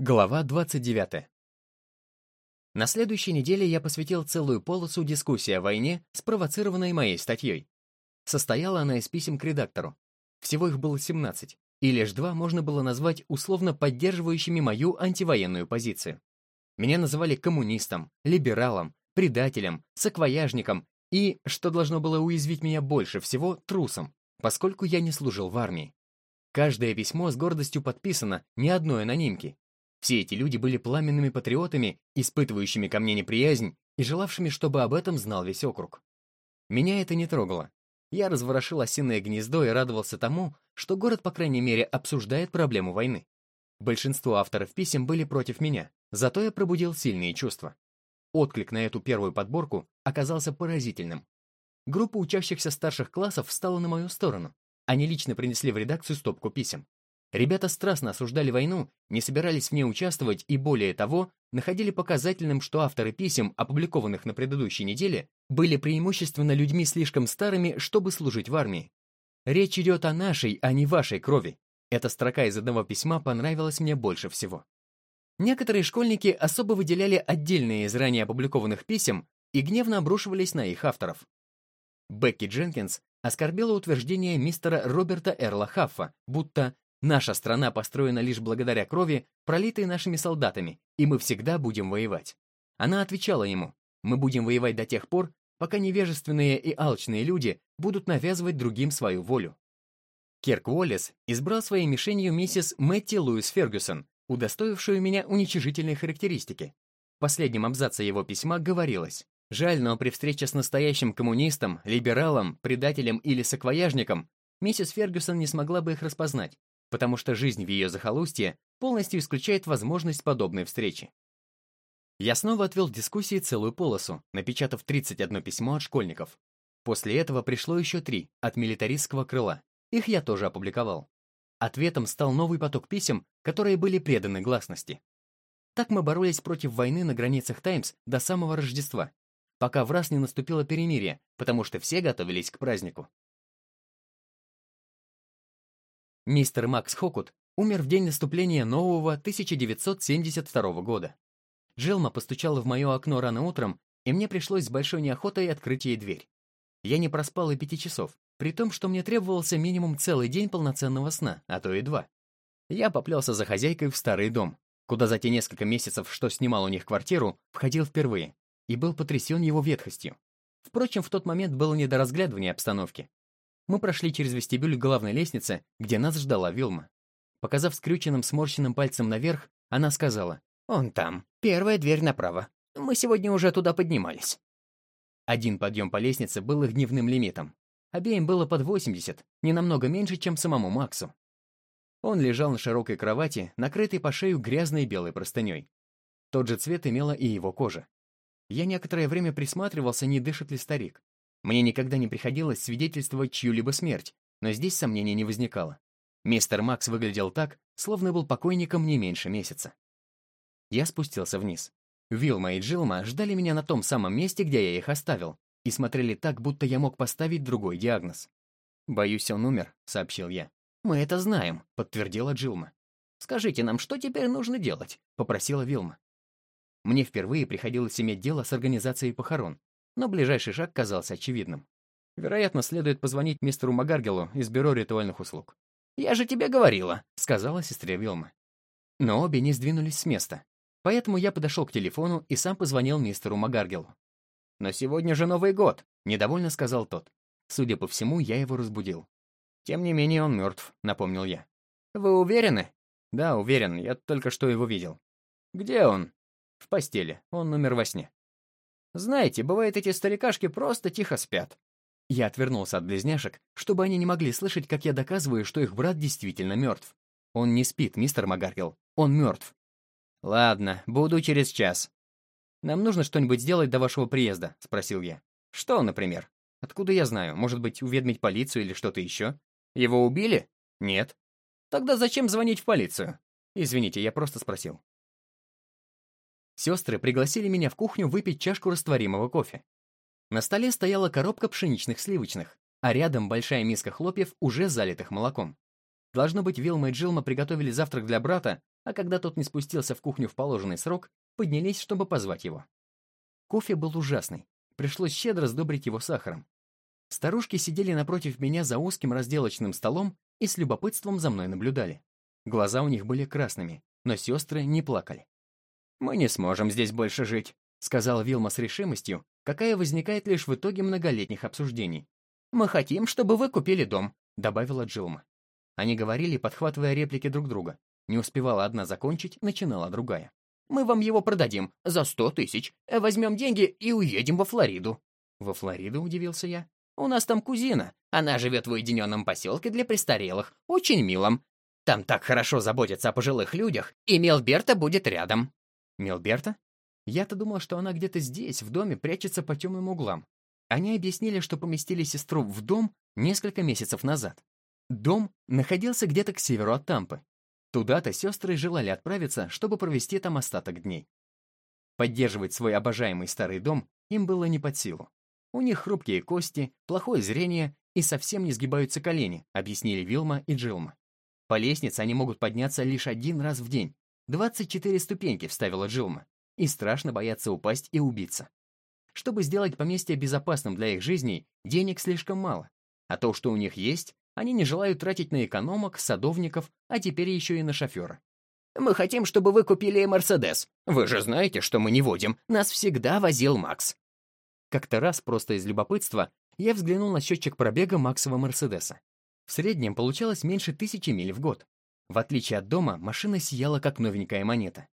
Глава 29. На следующей неделе я посвятил целую полосу дискуссии о войне, спровоцированной моей статьей. Состояла она из писем к редактору. Всего их было 17, и лишь два можно было назвать условно поддерживающими мою антивоенную позицию. Меня называли коммунистом, либералом, предателем, саквояжником и, что должно было уязвить меня больше всего, трусом, поскольку я не служил в армии. Каждое письмо с гордостью подписано, ни одной анонимки, все эти люди были пламенными патриотами, испытывающими ко мне неприязнь и желавшими, чтобы об этом знал весь округ. Меня это не трогало. Я разворошил осиное гнездо и радовался тому, что город, по крайней мере, обсуждает проблему войны. Большинство авторов писем были против меня, зато я пробудил сильные чувства. Отклик на эту первую подборку оказался поразительным. Группа учащихся старших классов встала на мою сторону. Они лично принесли в редакцию стопку писем. Ребята страстно осуждали войну, не собирались в ней участвовать и, более того, находили показательным, что авторы писем, опубликованных на предыдущей неделе, были преимущественно людьми слишком старыми, чтобы служить в армии. Речь идет о нашей, а не вашей крови. Эта строка из одного письма понравилась мне больше всего. Некоторые школьники особо выделяли отдельные из ранее опубликованных писем и гневно обрушивались на их авторов. Бекки Дженкинс оскорбила утверждение мистера Роберта Эрла Хаффа, будто Наша страна построена лишь благодаря крови, пролитой нашими солдатами, и мы всегда будем воевать. Она отвечала ему, мы будем воевать до тех пор, пока невежественные и алчные люди будут навязывать другим свою волю. Керк Уоллес избрал своей мишенью миссис Мэтти Луис Фергюсон, удостоившую меня уничижительной характеристики. В последнем абзаце его письма говорилось, «Жаль, но при встрече с настоящим коммунистом, либералом, предателем или саквояжником миссис Фергюсон не смогла бы их распознать, потому что жизнь в ее захолустье полностью исключает возможность подобной встречи. Я снова отвел дискуссии целую полосу, напечатав 31 письмо от школьников. После этого пришло еще три от милитаристского крыла. Их я тоже опубликовал. Ответом стал новый поток писем, которые были преданы гласности. Так мы боролись против войны на границах Таймс до самого Рождества, пока в раз не наступило перемирие, потому что все готовились к празднику. Мистер Макс Хокут умер в день наступления нового 1972 года. Джилма постучала в мое окно рано утром, и мне пришлось с большой неохотой открыть ей дверь. Я не проспал и пяти часов, при том, что мне требовался минимум целый день полноценного сна, а то и два. Я поплелся за хозяйкой в старый дом, куда за те несколько месяцев, что снимал у них квартиру, входил впервые, и был потрясен его ветхостью. Впрочем, в тот момент было не до разглядывания обстановки. Мы прошли через вестибюль главной лестнице, где нас ждала Вилма. Показав скрюченным сморщенным пальцем наверх, она сказала, «Он там, первая дверь направо. Мы сегодня уже туда поднимались». Один подъем по лестнице был их дневным лимитом. Обеим было под 80, не намного меньше, чем самому Максу. Он лежал на широкой кровати, накрытой по шею грязной белой простыней. Тот же цвет имела и его кожа. Я некоторое время присматривался, не дышит ли старик. Мне никогда не приходилось свидетельствовать чью-либо смерть, но здесь сомнений не возникало. Мистер Макс выглядел так, словно был покойником не меньше месяца. Я спустился вниз. Вилма и Джилма ждали меня на том самом месте, где я их оставил, и смотрели так, будто я мог поставить другой диагноз. «Боюсь, он умер», — сообщил я. «Мы это знаем», — подтвердила Джилма. «Скажите нам, что теперь нужно делать?» — попросила Вилма. Мне впервые приходилось иметь дело с организацией похорон, но ближайший шаг казался очевидным. Вероятно, следует позвонить мистеру Магаргелу из бюро ритуальных услуг. «Я же тебе говорила», — сказала сестре Вилма. Но обе не сдвинулись с места. Поэтому я подошел к телефону и сам позвонил мистеру Магаргелу. «Но сегодня же Новый год», — недовольно сказал тот. Судя по всему, я его разбудил. «Тем не менее, он мертв», — напомнил я. «Вы уверены?» «Да, уверен, я только что его видел». «Где он?» «В постели, он умер во сне». Знаете, бывает, эти старикашки просто тихо спят. Я отвернулся от близняшек, чтобы они не могли слышать, как я доказываю, что их брат действительно мертв. Он не спит, мистер Магаргел. Он мертв. Ладно, буду через час. Нам нужно что-нибудь сделать до вашего приезда, спросил я. Что, например? Откуда я знаю? Может быть, уведомить полицию или что-то еще? Его убили? Нет. Тогда зачем звонить в полицию? Извините, я просто спросил. Сестры пригласили меня в кухню выпить чашку растворимого кофе. На столе стояла коробка пшеничных сливочных, а рядом большая миска хлопьев, уже залитых молоком. Должно быть, Вилма и Джилма приготовили завтрак для брата, а когда тот не спустился в кухню в положенный срок, поднялись, чтобы позвать его. Кофе был ужасный, пришлось щедро сдобрить его сахаром. Старушки сидели напротив меня за узким разделочным столом и с любопытством за мной наблюдали. Глаза у них были красными, но сестры не плакали. «Мы не сможем здесь больше жить», — сказал Вилма с решимостью, какая возникает лишь в итоге многолетних обсуждений. «Мы хотим, чтобы вы купили дом», — добавила Джилма. Они говорили, подхватывая реплики друг друга. Не успевала одна закончить, начинала другая. «Мы вам его продадим за сто тысяч, возьмем деньги и уедем во Флориду». «Во Флориду?» — удивился я. «У нас там кузина. Она живет в уединенном поселке для престарелых, очень милом. Там так хорошо заботятся о пожилых людях, и Мелберта будет рядом». «Мелберта?» Я-то думал, что она где-то здесь, в доме, прячется по темным углам. Они объяснили, что поместили сестру в дом несколько месяцев назад. Дом находился где-то к северу от Тампы. Туда-то сестры желали отправиться, чтобы провести там остаток дней. Поддерживать свой обожаемый старый дом им было не под силу. У них хрупкие кости, плохое зрение и совсем не сгибаются колени, объяснили Вилма и Джилма. По лестнице они могут подняться лишь один раз в день. 24 ступеньки вставила Джилма и страшно боятся упасть и убиться. Чтобы сделать поместье безопасным для их жизней, денег слишком мало. А то, что у них есть, они не желают тратить на экономок, садовников, а теперь еще и на шофера. «Мы хотим, чтобы вы купили Мерседес. Вы же знаете, что мы не водим. Нас всегда возил Макс». Как-то раз, просто из любопытства, я взглянул на счетчик пробега Максова Мерседеса. В среднем получалось меньше тысячи миль в год. В отличие от дома, машина сияла как новенькая монета.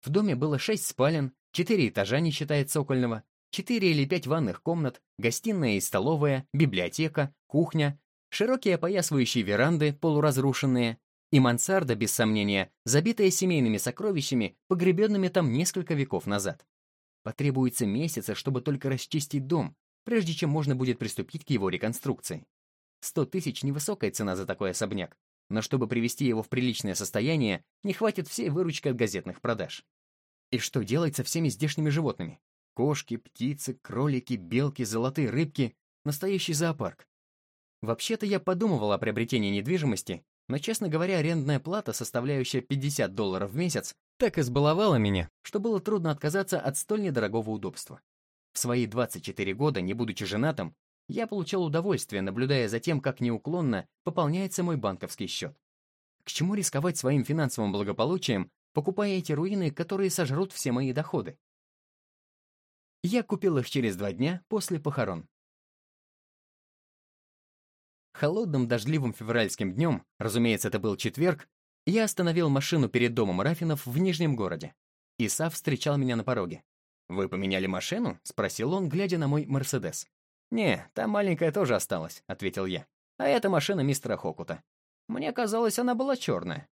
В доме было шесть спален, четыре этажа, не считая цокольного, четыре или пять ванных комнат, гостиная и столовая, библиотека, кухня, широкие опоясывающие веранды, полуразрушенные, и мансарда, без сомнения, забитая семейными сокровищами, погребенными там несколько веков назад. Потребуется месяцы, чтобы только расчистить дом, прежде чем можно будет приступить к его реконструкции. Сто тысяч — невысокая цена за такой особняк, но чтобы привести его в приличное состояние, не хватит всей выручки от газетных продаж. И что делать со всеми здешними животными? Кошки, птицы, кролики, белки, золотые рыбки — настоящий зоопарк. Вообще-то я подумывал о приобретении недвижимости, но, честно говоря, арендная плата, составляющая 50 долларов в месяц, так избаловала меня, что было трудно отказаться от столь недорогого удобства. В свои 24 года, не будучи женатым, я получал удовольствие, наблюдая за тем, как неуклонно пополняется мой банковский счет. К чему рисковать своим финансовым благополучием, покупая эти руины, которые сожрут все мои доходы? Я купил их через два дня после похорон. Холодным дождливым февральским днем, разумеется, это был четверг, я остановил машину перед домом Рафинов в Нижнем городе. Исав встречал меня на пороге. «Вы поменяли машину?» — спросил он, глядя на мой «Мерседес». «Не, там маленькая тоже осталась», — ответил я. «А это машина мистера Хокута. Мне казалось, она была черная».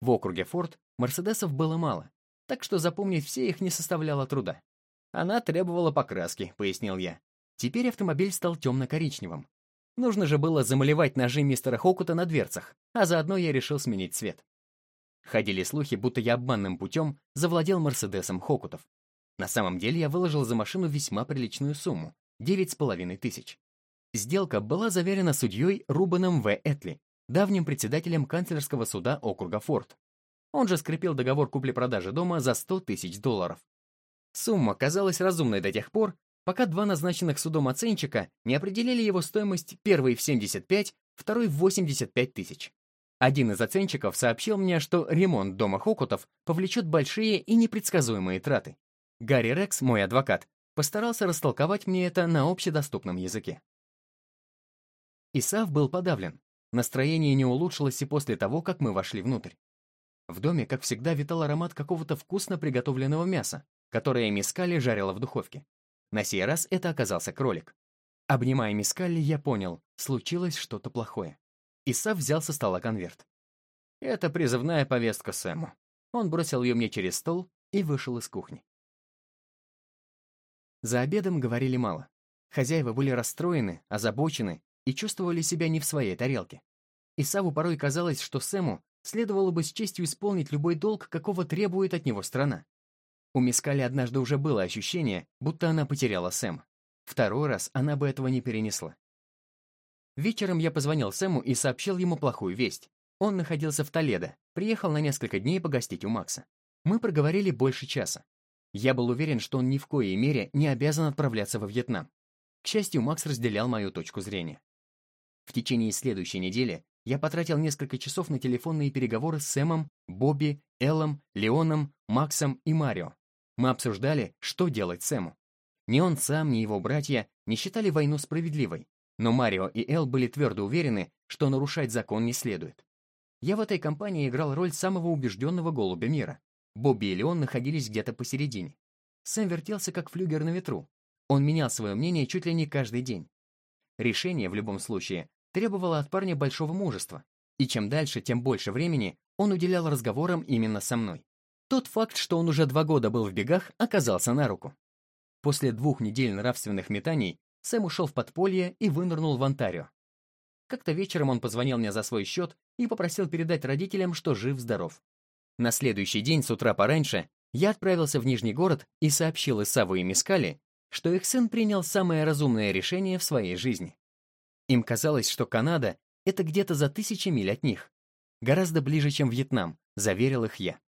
В округе Форд Мерседесов было мало, так что запомнить все их не составляло труда. Она требовала покраски, пояснил я. Теперь автомобиль стал темно-коричневым. Нужно же было замалевать ножи мистера Хокута на дверцах, а заодно я решил сменить цвет. Ходили слухи, будто я обманным путем завладел Мерседесом Хокутов. На самом деле я выложил за машину весьма приличную сумму, девять с половиной тысяч. Сделка была заверена судьей Рубаном В. Этли, давним председателем канцлерского суда округа Форд. Он же скрепил договор купли-продажи дома за 100 тысяч долларов. Сумма казалась разумной до тех пор, пока два назначенных судом оценщика не определили его стоимость первый в 75, второй в 85 тысяч. Один из оценщиков сообщил мне, что ремонт дома Хокутов повлечет большие и непредсказуемые траты. Гарри Рекс, мой адвокат, постарался растолковать мне это на общедоступном языке. Исав был подавлен. Настроение не улучшилось и после того, как мы вошли внутрь. В доме, как всегда, витал аромат какого-то вкусно приготовленного мяса, которое Мискали жарила в духовке. На сей раз это оказался кролик. Обнимая Мискали, я понял, случилось что-то плохое. Исав взял со стола конверт. Это призывная повестка Сэму. Он бросил ее мне через стол и вышел из кухни. За обедом говорили мало. Хозяева были расстроены, озабочены и чувствовали себя не в своей тарелке. Исаву порой казалось, что Сэму следовало бы с честью исполнить любой долг, какого требует от него страна. У Мискали однажды уже было ощущение, будто она потеряла Сэм. Второй раз она бы этого не перенесла. Вечером я позвонил Сэму и сообщил ему плохую весть. Он находился в Толедо, приехал на несколько дней погостить у Макса. Мы проговорили больше часа. Я был уверен, что он ни в коей мере не обязан отправляться во Вьетнам. К счастью, Макс разделял мою точку зрения. В течение следующей недели я потратил несколько часов на телефонные переговоры с Сэмом, Бобби, Эллом, Леоном, Максом и Марио. Мы обсуждали, что делать Сэму. Ни он сам, ни его братья не считали войну справедливой, но Марио и Эл были твердо уверены, что нарушать закон не следует. Я в этой компании играл роль самого убежденного голубя мира. Бобби и Леон находились где-то посередине. Сэм вертелся как флюгер на ветру. Он менял свое мнение чуть ли не каждый день. Решение, в любом случае, требовало от парня большого мужества, и чем дальше, тем больше времени он уделял разговорам именно со мной. Тот факт, что он уже два года был в бегах, оказался на руку. После двух недель нравственных метаний Сэм ушел в подполье и вынырнул в Онтарио. Как-то вечером он позвонил мне за свой счет и попросил передать родителям, что жив-здоров. На следующий день с утра пораньше я отправился в Нижний город и сообщил Исаву и Мискали, что их сын принял самое разумное решение в своей жизни. Им казалось, что Канада — это где-то за тысячи миль от них. Гораздо ближе, чем Вьетнам, заверил их я.